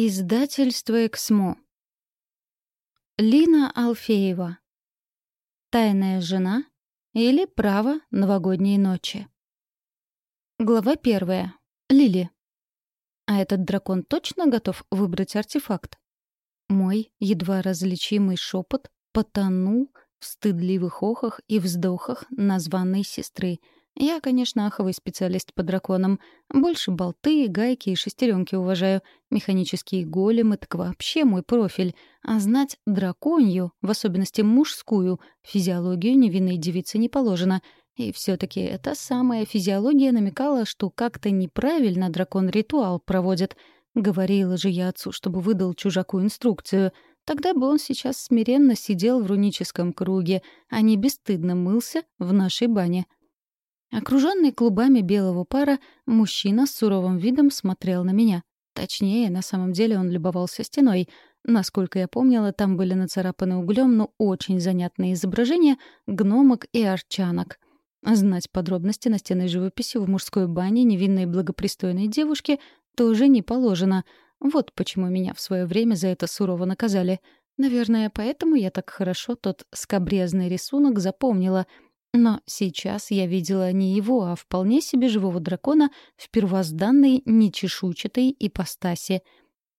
Издательство «Эксмо». Лина Алфеева. «Тайная жена» или «Право новогодней ночи». Глава первая. Лили. А этот дракон точно готов выбрать артефакт? Мой едва различимый шепот потонул в стыдливых охах и вздохах названной сестры — я, конечно, аховый специалист по драконам. Больше болты, гайки и шестеренки уважаю. Механические големы — так вообще мой профиль. А знать драконью, в особенности мужскую, физиологию невинной девицы не положено. И все таки эта самая физиология намекала, что как-то неправильно дракон ритуал проводит. Говорила же я отцу, чтобы выдал чужаку инструкцию. Тогда бы он сейчас смиренно сидел в руническом круге, а не бесстыдно мылся в нашей бане. Окруженный клубами белого пара, мужчина с суровым видом смотрел на меня. Точнее, на самом деле он любовался стеной. Насколько я помнила, там были нацарапаны углем, но очень занятные изображения гномок и арчанок. Знать подробности настенной живописи в мужской бане невинной благопристойной девушки тоже не положено. Вот почему меня в свое время за это сурово наказали. Наверное, поэтому я так хорошо тот скобрезный рисунок запомнила — но сейчас я видела не его, а вполне себе живого дракона в первозданной нечешуйчатой ипостаси.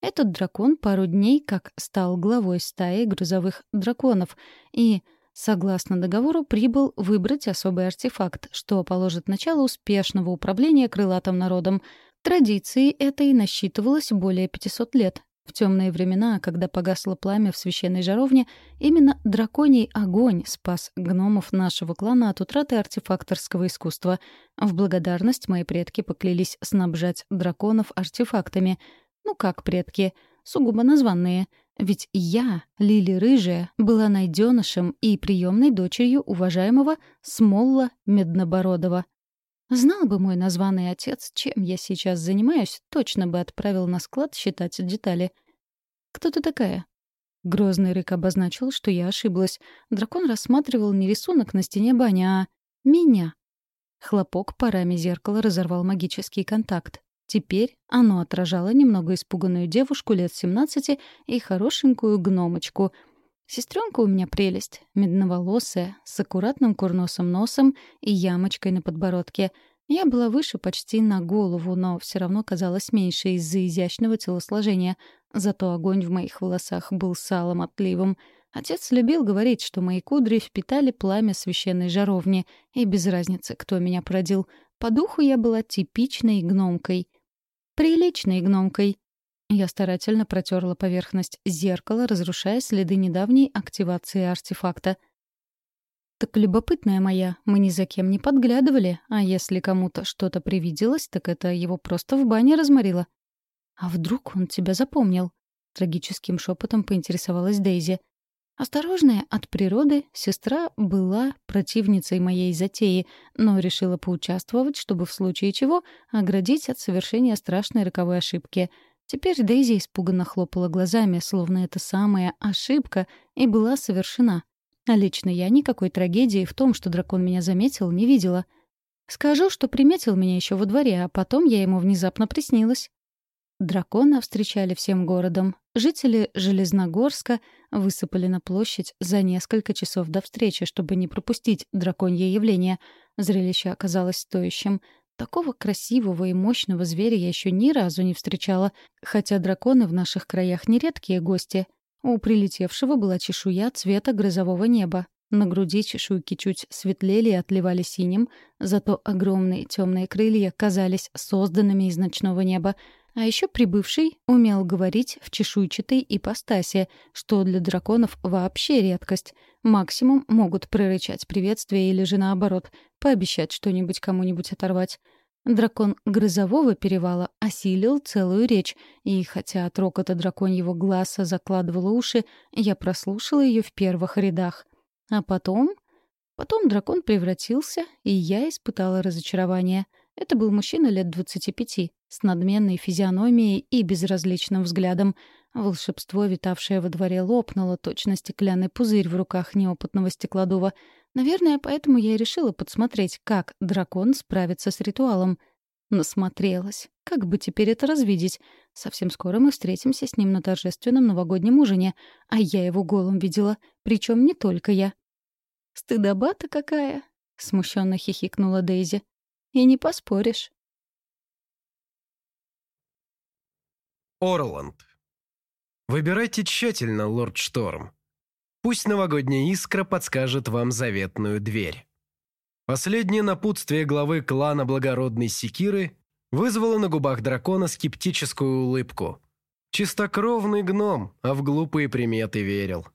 Этот дракон пару дней как стал главой стаи грузовых драконов и, согласно договору, прибыл выбрать особый артефакт, что положит начало успешного управления крылатым народом. Традиции этой насчитывалось более 500 лет, в темные времена, когда погасло пламя в священной жаровне, именно драконий огонь спас гномов нашего клана от утраты артефакторского искусства. В благодарность мои предки поклялись снабжать драконов артефактами. Ну как предки? Сугубо названные. Ведь я, Лили Рыжая, была найденышем и приемной дочерью уважаемого Смолла Меднобородова, Знал бы мой названный отец, чем я сейчас занимаюсь, точно бы отправил на склад считать детали. «Кто ты такая?» Грозный рык обозначил, что я ошиблась. Дракон рассматривал не рисунок на стене бани, а меня. Хлопок парами зеркала разорвал магический контакт. Теперь оно отражало немного испуганную девушку лет 17 и хорошенькую гномочку. Сестренка у меня прелесть, медноволосая, с аккуратным курносым носом и ямочкой на подбородке. Я была выше почти на голову, но все равно казалась меньше из-за изящного телосложения. Зато огонь в моих волосах был салом отливом. Отец любил говорить, что мои кудри впитали пламя священной жаровни, и без разницы, кто меня породил. По духу я была типичной гномкой. Приличной гномкой. Я старательно протерла поверхность зеркала, разрушая следы недавней активации артефакта. «Так любопытная моя, мы ни за кем не подглядывали, а если кому-то что-то привиделось, так это его просто в бане разморило». «А вдруг он тебя запомнил?» — трагическим шепотом поинтересовалась Дейзи. Осторожная от природы, сестра была противницей моей затеи, но решила поучаствовать, чтобы в случае чего оградить от совершения страшной роковой ошибки — Теперь Дейзи испуганно хлопала глазами, словно эта самая ошибка и была совершена. А лично я никакой трагедии в том, что дракон меня заметил, не видела. Скажу, что приметил меня еще во дворе, а потом я ему внезапно приснилась. Дракона встречали всем городом. Жители Железногорска высыпали на площадь за несколько часов до встречи, чтобы не пропустить драконье явление. Зрелище оказалось стоящим. Такого красивого и мощного зверя я еще ни разу не встречала, хотя драконы в наших краях нередкие гости. У прилетевшего была чешуя цвета грозового неба. На груди чешуйки чуть светлели и отливали синим, зато огромные темные крылья казались созданными из ночного неба. А еще прибывший умел говорить в чешуйчатой ипостаси, что для драконов вообще редкость. Максимум могут прорычать приветствие или же наоборот, пообещать что-нибудь кому-нибудь оторвать. Дракон Грозового перевала осилил целую речь, и хотя от рокота драконьего глаза закладывала уши, я прослушала ее в первых рядах. А потом... Потом дракон превратился, и я испытала разочарование. Это был мужчина лет двадцати пяти, с надменной физиономией и безразличным взглядом. Волшебство, витавшее во дворе, лопнуло, точно стеклянный пузырь в руках неопытного стеклодува — Наверное, поэтому я и решила подсмотреть, как дракон справится с ритуалом. Насмотрелась. Как бы теперь это развидеть? Совсем скоро мы встретимся с ним на торжественном новогоднем ужине, а я его голым видела, причем не только я. «Стыдоба-то какая!» — смущенно хихикнула Дейзи. «И не поспоришь». Орланд. Выбирайте тщательно, лорд Шторм. Пусть новогодняя искра подскажет вам заветную дверь. Последнее напутствие главы клана благородной Секиры вызвало на губах дракона скептическую улыбку. Чистокровный гном, а в глупые приметы верил.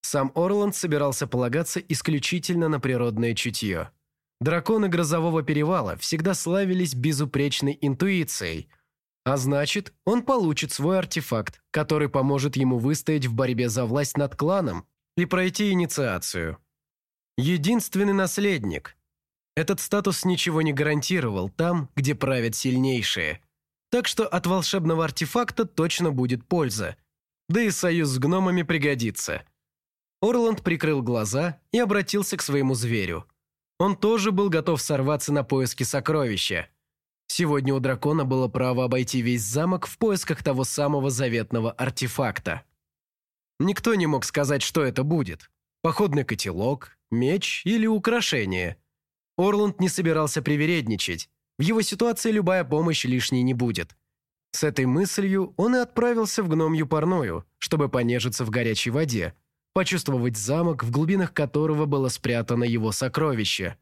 Сам Орланд собирался полагаться исключительно на природное чутье. Драконы Грозового Перевала всегда славились безупречной интуицией, а значит, он получит свой артефакт, который поможет ему выстоять в борьбе за власть над кланом и пройти инициацию. Единственный наследник. Этот статус ничего не гарантировал там, где правят сильнейшие. Так что от волшебного артефакта точно будет польза. Да и союз с гномами пригодится. Орланд прикрыл глаза и обратился к своему зверю. Он тоже был готов сорваться на поиски сокровища – Сегодня у дракона было право обойти весь замок в поисках того самого заветного артефакта. Никто не мог сказать, что это будет. Походный котелок, меч или украшение. Орланд не собирался привередничать. В его ситуации любая помощь лишней не будет. С этой мыслью он и отправился в гномью парную, чтобы понежиться в горячей воде, почувствовать замок, в глубинах которого было спрятано его сокровище.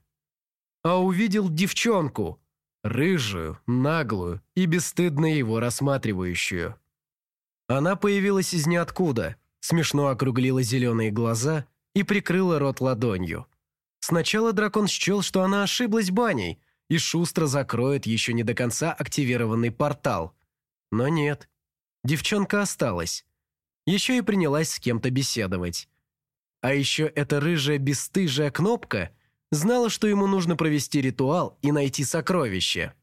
А увидел девчонку – рыжую, наглую и бесстыдно его рассматривающую. Она появилась из ниоткуда, смешно округлила зеленые глаза и прикрыла рот ладонью. Сначала дракон счел, что она ошиблась баней и шустро закроет еще не до конца активированный портал. Но нет. Девчонка осталась. Еще и принялась с кем-то беседовать. А еще эта рыжая бесстыжая кнопка знала, что ему нужно провести ритуал и найти сокровище.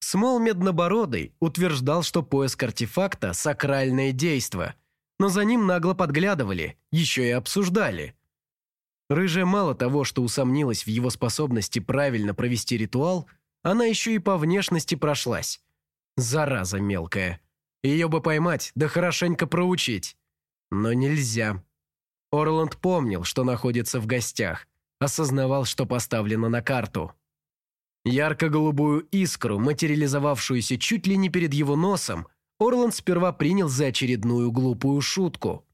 Смол Меднобородый утверждал, что поиск артефакта – сакральное действо, но за ним нагло подглядывали, еще и обсуждали. Рыжая мало того, что усомнилась в его способности правильно провести ритуал, она еще и по внешности прошлась. Зараза мелкая. Ее бы поймать, да хорошенько проучить. Но нельзя. Орланд помнил, что находится в гостях, осознавал, что поставлено на карту. Ярко-голубую искру, материализовавшуюся чуть ли не перед его носом, Орланд сперва принял за очередную глупую шутку.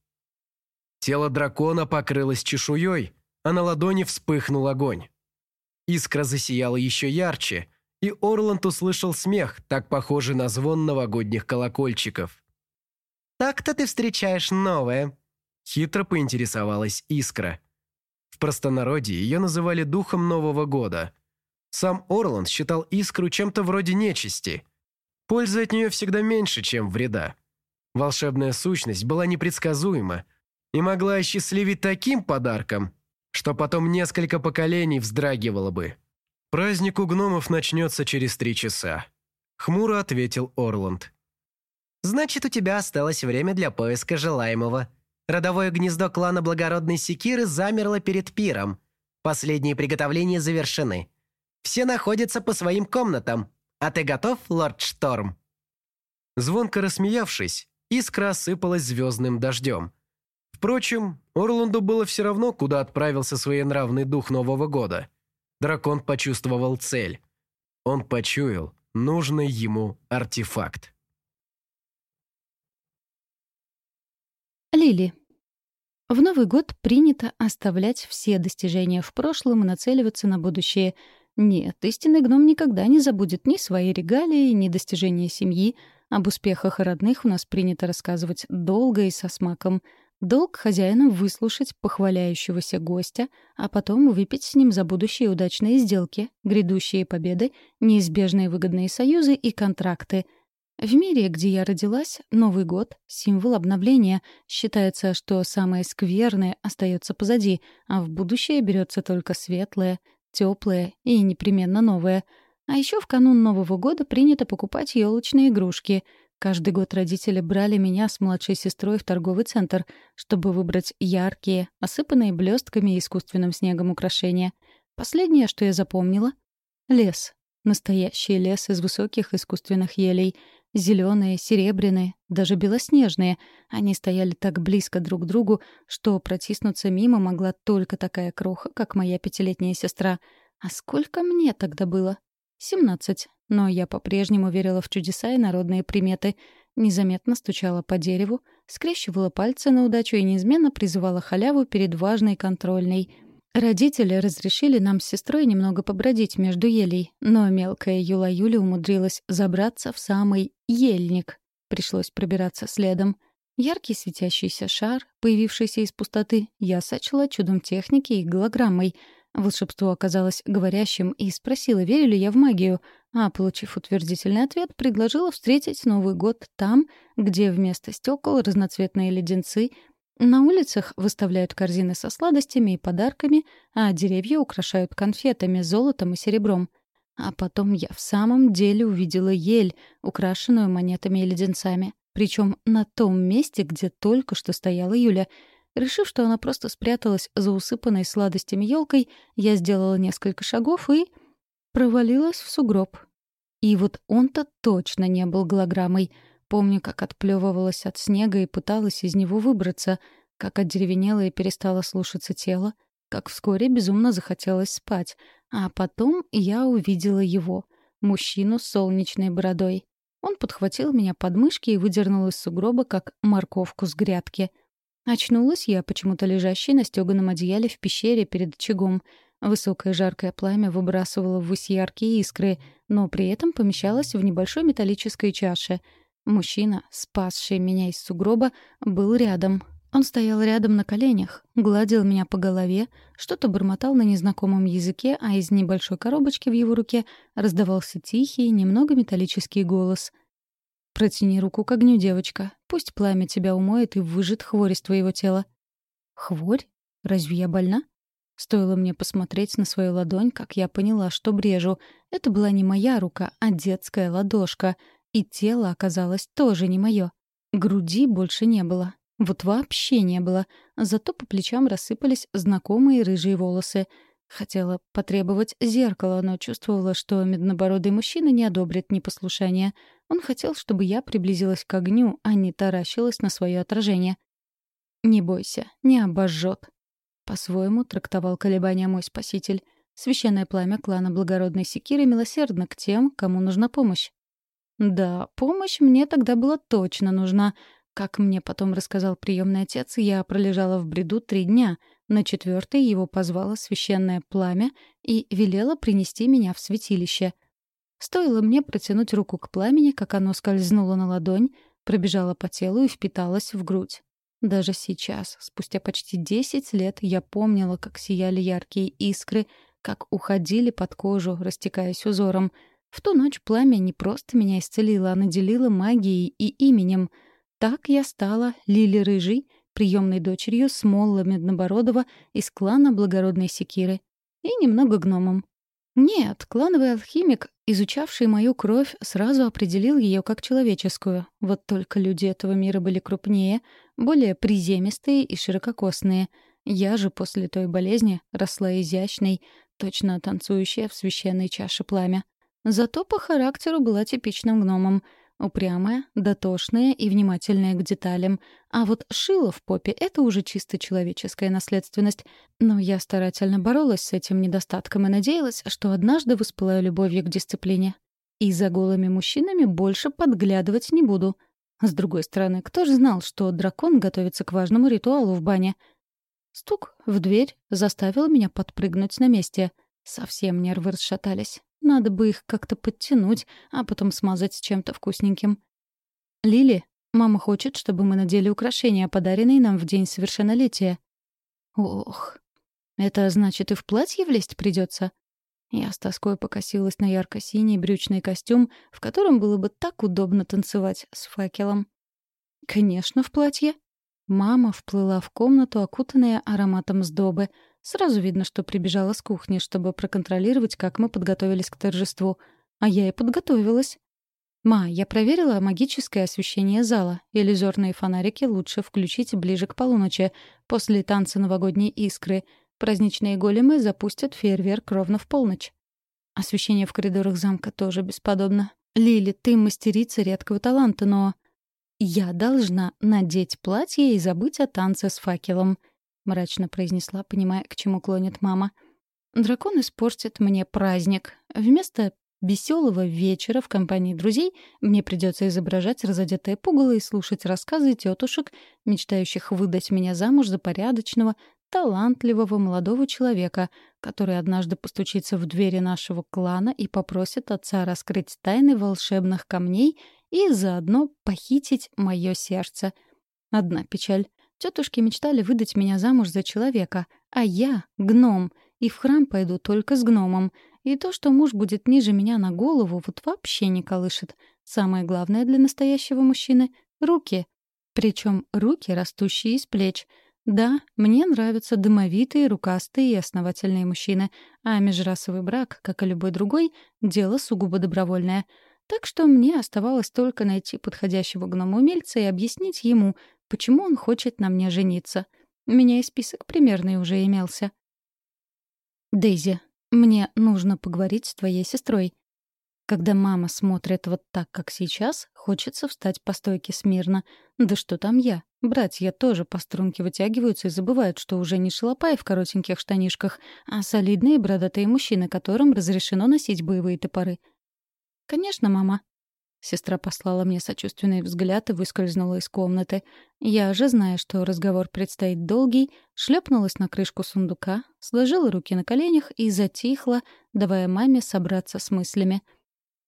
Тело дракона покрылось чешуей, а на ладони вспыхнул огонь. Искра засияла еще ярче, и Орланд услышал смех, так похожий на звон новогодних колокольчиков. «Так-то ты встречаешь новое», — хитро поинтересовалась Искра. В простонародье ее называли духом Нового года. Сам Орланд считал искру чем-то вроде нечисти. Пользы от нее всегда меньше, чем вреда. Волшебная сущность была непредсказуема и могла осчастливить таким подарком, что потом несколько поколений вздрагивало бы. «Праздник у гномов начнется через три часа», — хмуро ответил Орланд. «Значит, у тебя осталось время для поиска желаемого», Родовое гнездо клана благородной секиры замерло перед пиром. Последние приготовления завершены. Все находятся по своим комнатам. А ты готов, лорд Шторм?» Звонко рассмеявшись, искра осыпалась звездным дождем. Впрочем, Орланду было все равно, куда отправился своенравный дух Нового года. Дракон почувствовал цель. Он почуял нужный ему артефакт. Лили. В Новый год принято оставлять все достижения в прошлом и нацеливаться на будущее. Нет, истинный гном никогда не забудет ни свои регалии, ни достижения семьи. Об успехах родных у нас принято рассказывать долго и со смаком. Долг хозяина выслушать похваляющегося гостя, а потом выпить с ним за будущие удачные сделки, грядущие победы, неизбежные выгодные союзы и контракты — в мире, где я родилась, Новый год — символ обновления. Считается, что самое скверное остается позади, а в будущее берется только светлое, теплое и непременно новое. А еще в канун Нового года принято покупать елочные игрушки. Каждый год родители брали меня с младшей сестрой в торговый центр, чтобы выбрать яркие, осыпанные блестками и искусственным снегом украшения. Последнее, что я запомнила — лес, Настоящий лес из высоких искусственных елей. Зеленые, серебряные, даже белоснежные. Они стояли так близко друг к другу, что протиснуться мимо могла только такая кроха, как моя пятилетняя сестра. А сколько мне тогда было? Семнадцать. Но я по-прежнему верила в чудеса и народные приметы. Незаметно стучала по дереву, скрещивала пальцы на удачу и неизменно призывала халяву перед важной контрольной — Родители разрешили нам с сестрой немного побродить между елей, но мелкая Юла Юля умудрилась забраться в самый ельник. Пришлось пробираться следом. Яркий светящийся шар, появившийся из пустоты, я сочла чудом техники и голограммой. Волшебство оказалось говорящим и спросила, верю ли я в магию, а, получив утвердительный ответ, предложила встретить Новый год там, где вместо стекол разноцветные леденцы — на улицах выставляют корзины со сладостями и подарками, а деревья украшают конфетами, золотом и серебром. А потом я в самом деле увидела ель, украшенную монетами и леденцами. Причем на том месте, где только что стояла Юля. Решив, что она просто спряталась за усыпанной сладостями елкой, я сделала несколько шагов и... провалилась в сугроб. И вот он-то точно не был голограммой — Помню, как отплевывалась от снега и пыталась из него выбраться, как одеревенела и перестала слушаться тело, как вскоре безумно захотелось спать. А потом я увидела его, мужчину с солнечной бородой. Он подхватил меня под мышки и выдернул из сугроба, как морковку с грядки. Очнулась я, почему-то лежащей на стёганом одеяле в пещере перед очагом. Высокое жаркое пламя выбрасывало ввысь яркие искры, но при этом помещалось в небольшой металлической чаше — Мужчина, спасший меня из сугроба, был рядом. Он стоял рядом на коленях, гладил меня по голове, что-то бормотал на незнакомом языке, а из небольшой коробочки в его руке раздавался тихий, немного металлический голос. «Протяни руку к огню, девочка. Пусть пламя тебя умоет и выжжет хворь из твоего тела». «Хворь? Разве я больна?» Стоило мне посмотреть на свою ладонь, как я поняла, что брежу. Это была не моя рука, а детская ладошка — и тело оказалось тоже не мое. Груди больше не было. Вот вообще не было. Зато по плечам рассыпались знакомые рыжие волосы. Хотела потребовать зеркало, но чувствовала, что меднобородый мужчина не одобрит непослушание. Он хотел, чтобы я приблизилась к огню, а не таращилась на свое отражение. «Не бойся, не обожжет», — по-своему трактовал колебания мой спаситель. Священное пламя клана благородной секиры милосердно к тем, кому нужна помощь. Да, помощь мне тогда была точно нужна. Как мне потом рассказал приемный отец, я пролежала в бреду три дня. На четвертый его позвало священное пламя и велело принести меня в святилище. Стоило мне протянуть руку к пламени, как оно скользнуло на ладонь, пробежало по телу и впиталось в грудь. Даже сейчас, спустя почти десять лет, я помнила, как сияли яркие искры, как уходили под кожу, растекаясь узором — в ту ночь пламя не просто меня исцелило, а наделило магией и именем. Так я стала Лили Рыжей, приемной дочерью Смолла Меднобородова из клана Благородной Секиры. И немного гномом. Нет, клановый алхимик, изучавший мою кровь, сразу определил ее как человеческую. Вот только люди этого мира были крупнее, более приземистые и ширококосные. Я же после той болезни росла изящной, точно танцующая в священной чаше пламя. Зато по характеру была типичным гномом. Упрямая, дотошная и внимательная к деталям. А вот шило в попе — это уже чисто человеческая наследственность. Но я старательно боролась с этим недостатком и надеялась, что однажды воспылаю любовью к дисциплине. И за голыми мужчинами больше подглядывать не буду. С другой стороны, кто же знал, что дракон готовится к важному ритуалу в бане? Стук в дверь заставил меня подпрыгнуть на месте. Совсем нервы расшатались. Надо бы их как-то подтянуть, а потом смазать чем-то вкусненьким. «Лили, мама хочет, чтобы мы надели украшения, подаренные нам в день совершеннолетия». «Ох, это значит, и в платье влезть придется. Я с тоской покосилась на ярко-синий брючный костюм, в котором было бы так удобно танцевать с факелом. «Конечно, в платье». Мама вплыла в комнату, окутанная ароматом сдобы — Сразу видно, что прибежала с кухни, чтобы проконтролировать, как мы подготовились к торжеству. А я и подготовилась. «Ма, я проверила магическое освещение зала. Иллюзорные фонарики лучше включить ближе к полуночи, после танца новогодней искры. Праздничные големы запустят фейерверк ровно в полночь». Освещение в коридорах замка тоже бесподобно. Лили, ты мастерица редкого таланта, но... «Я должна надеть платье и забыть о танце с факелом», — мрачно произнесла, понимая, к чему клонит мама. «Дракон испортит мне праздник. Вместо веселого вечера в компании друзей мне придется изображать разодетое пугало и слушать рассказы тетушек, мечтающих выдать меня замуж за порядочного, талантливого молодого человека, который однажды постучится в двери нашего клана и попросит отца раскрыть тайны волшебных камней — и заодно похитить мое сердце. Одна печаль. Тетушки мечтали выдать меня замуж за человека, а я — гном, и в храм пойду только с гномом. И то, что муж будет ниже меня на голову, вот вообще не колышет. Самое главное для настоящего мужчины — руки. Причем руки, растущие из плеч. Да, мне нравятся дымовитые, рукастые и основательные мужчины, а межрасовый брак, как и любой другой, — дело сугубо добровольное — так что мне оставалось только найти подходящего гнома-умельца и объяснить ему, почему он хочет на мне жениться. У меня и список примерный уже имелся. «Дейзи, мне нужно поговорить с твоей сестрой. Когда мама смотрит вот так, как сейчас, хочется встать по стойке смирно. Да что там я? Братья тоже по струнке вытягиваются и забывают, что уже не шалопаи в коротеньких штанишках, а солидные бородатые мужчины, которым разрешено носить боевые топоры — «Конечно, мама». Сестра послала мне сочувственный взгляд и выскользнула из комнаты. Я же, зная, что разговор предстоит долгий, шлепнулась на крышку сундука, сложила руки на коленях и затихла, давая маме собраться с мыслями.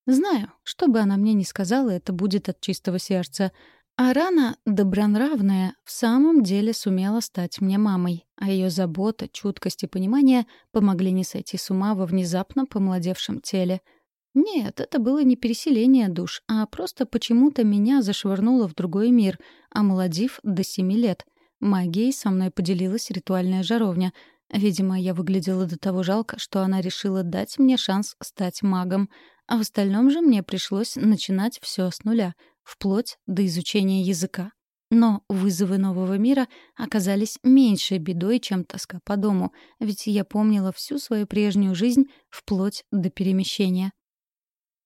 Знаю, что бы она мне ни сказала, это будет от чистого сердца. А рана, добронравная, в самом деле сумела стать мне мамой, а ее забота, чуткость и понимание помогли не сойти с ума во внезапно помолодевшем теле — нет, это было не переселение душ, а просто почему-то меня зашвырнуло в другой мир, омолодив до семи лет. Магией со мной поделилась ритуальная жаровня. Видимо, я выглядела до того жалко, что она решила дать мне шанс стать магом. А в остальном же мне пришлось начинать все с нуля, вплоть до изучения языка. Но вызовы нового мира оказались меньшей бедой, чем тоска по дому, ведь я помнила всю свою прежнюю жизнь вплоть до перемещения.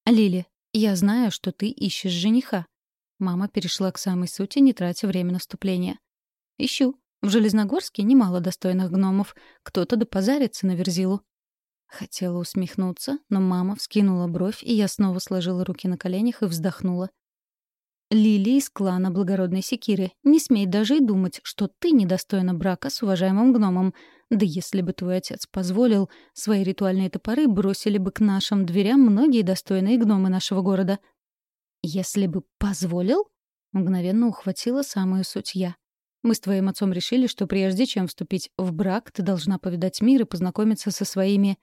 «Лили, я знаю, что ты ищешь жениха». Мама перешла к самой сути, не тратя время наступления. «Ищу. В Железногорске немало достойных гномов. Кто-то допозарится на Верзилу». Хотела усмехнуться, но мама вскинула бровь, и я снова сложила руки на коленях и вздохнула. Лили из клана благородной секиры, не смей даже и думать, что ты недостойна брака с уважаемым гномом. Да если бы твой отец позволил, свои ритуальные топоры бросили бы к нашим дверям многие достойные гномы нашего города. Если бы позволил? Мгновенно ухватила самую суть я. Мы с твоим отцом решили, что прежде чем вступить в брак, ты должна повидать мир и познакомиться со своими...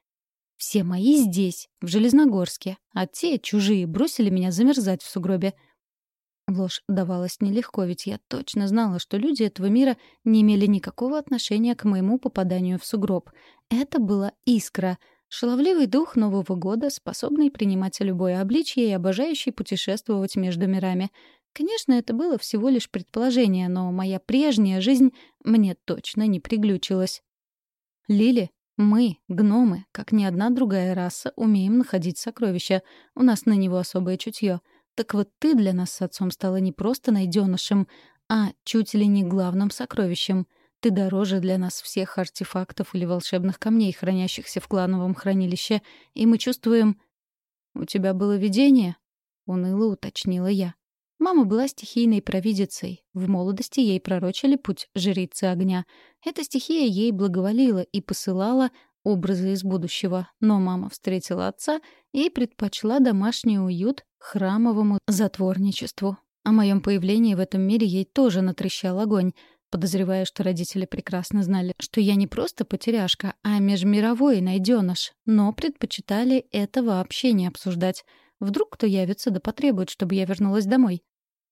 Все мои здесь, в Железногорске, а те, чужие, бросили меня замерзать в сугробе — Ложь давалась нелегко, ведь я точно знала, что люди этого мира не имели никакого отношения к моему попаданию в сугроб. Это была искра, шаловливый дух Нового года, способный принимать любое обличье и обожающий путешествовать между мирами. Конечно, это было всего лишь предположение, но моя прежняя жизнь мне точно не приглючилась. Лили, мы, гномы, как ни одна другая раса, умеем находить сокровища. У нас на него особое чутье — так вот ты для нас с отцом стала не просто найденышем, а чуть ли не главным сокровищем. Ты дороже для нас всех артефактов или волшебных камней, хранящихся в клановом хранилище, и мы чувствуем... «У тебя было видение?» — уныло уточнила я. Мама была стихийной провидицей. В молодости ей пророчили путь жрицы огня. Эта стихия ей благоволила и посылала образы из будущего. Но мама встретила отца и предпочла домашний уют храмовому затворничеству. О моем появлении в этом мире ей тоже натрещал огонь, подозревая, что родители прекрасно знали, что я не просто потеряшка, а межмировой найденыш, но предпочитали это вообще не обсуждать. Вдруг кто явится да потребует, чтобы я вернулась домой.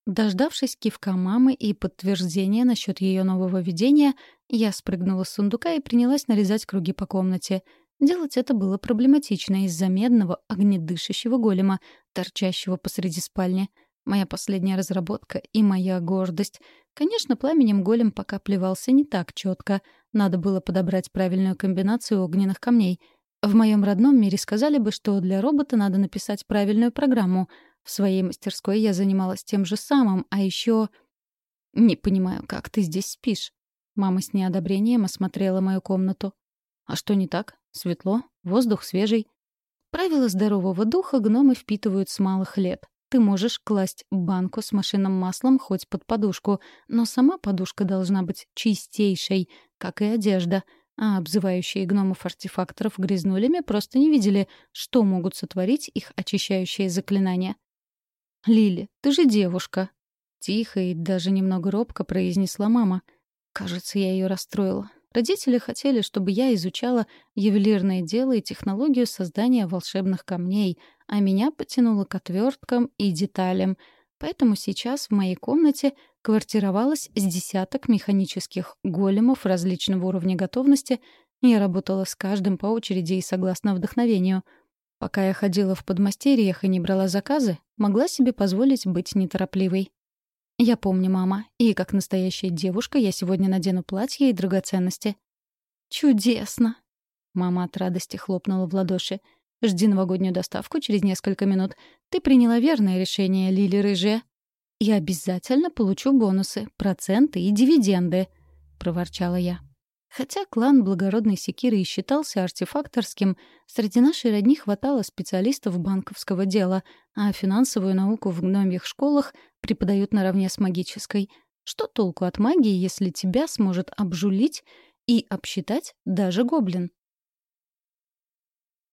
Дождавшись кивка мамы и подтверждения насчет ее нового видения, я спрыгнула с сундука и принялась нарезать круги по комнате — Делать это было проблематично из-за медного огнедышащего голема, торчащего посреди спальни. Моя последняя разработка и моя гордость. Конечно, пламенем голем пока плевался не так четко. Надо было подобрать правильную комбинацию огненных камней. В моем родном мире сказали бы, что для робота надо написать правильную программу. В своей мастерской я занималась тем же самым, а еще... «Не понимаю, как ты здесь спишь?» Мама с неодобрением осмотрела мою комнату. «А что не так? Светло, воздух свежий». Правила здорового духа гномы впитывают с малых лет. Ты можешь класть банку с машинным маслом хоть под подушку, но сама подушка должна быть чистейшей, как и одежда. А обзывающие гномов-артефакторов грязнулями просто не видели, что могут сотворить их очищающие заклинания. «Лили, ты же девушка!» Тихо и даже немного робко произнесла мама. Кажется, я ее расстроила. Родители хотели, чтобы я изучала ювелирное дело и технологию создания волшебных камней, а меня потянуло к отверткам и деталям. Поэтому сейчас в моей комнате квартировалось с десяток механических големов различного уровня готовности. Я работала с каждым по очереди и согласно вдохновению. Пока я ходила в подмастерьях и не брала заказы, могла себе позволить быть неторопливой. «Я помню, мама, и как настоящая девушка я сегодня надену платье и драгоценности». «Чудесно!» Мама от радости хлопнула в ладоши. «Жди новогоднюю доставку через несколько минут. Ты приняла верное решение, Лили Рыжая. Я обязательно получу бонусы, проценты и дивиденды», — проворчала я. Хотя клан благородной секиры и считался артефакторским, среди нашей родни хватало специалистов банковского дела, а финансовую науку в гномьих школах преподают наравне с магической. Что толку от магии, если тебя сможет обжулить и обсчитать даже гоблин?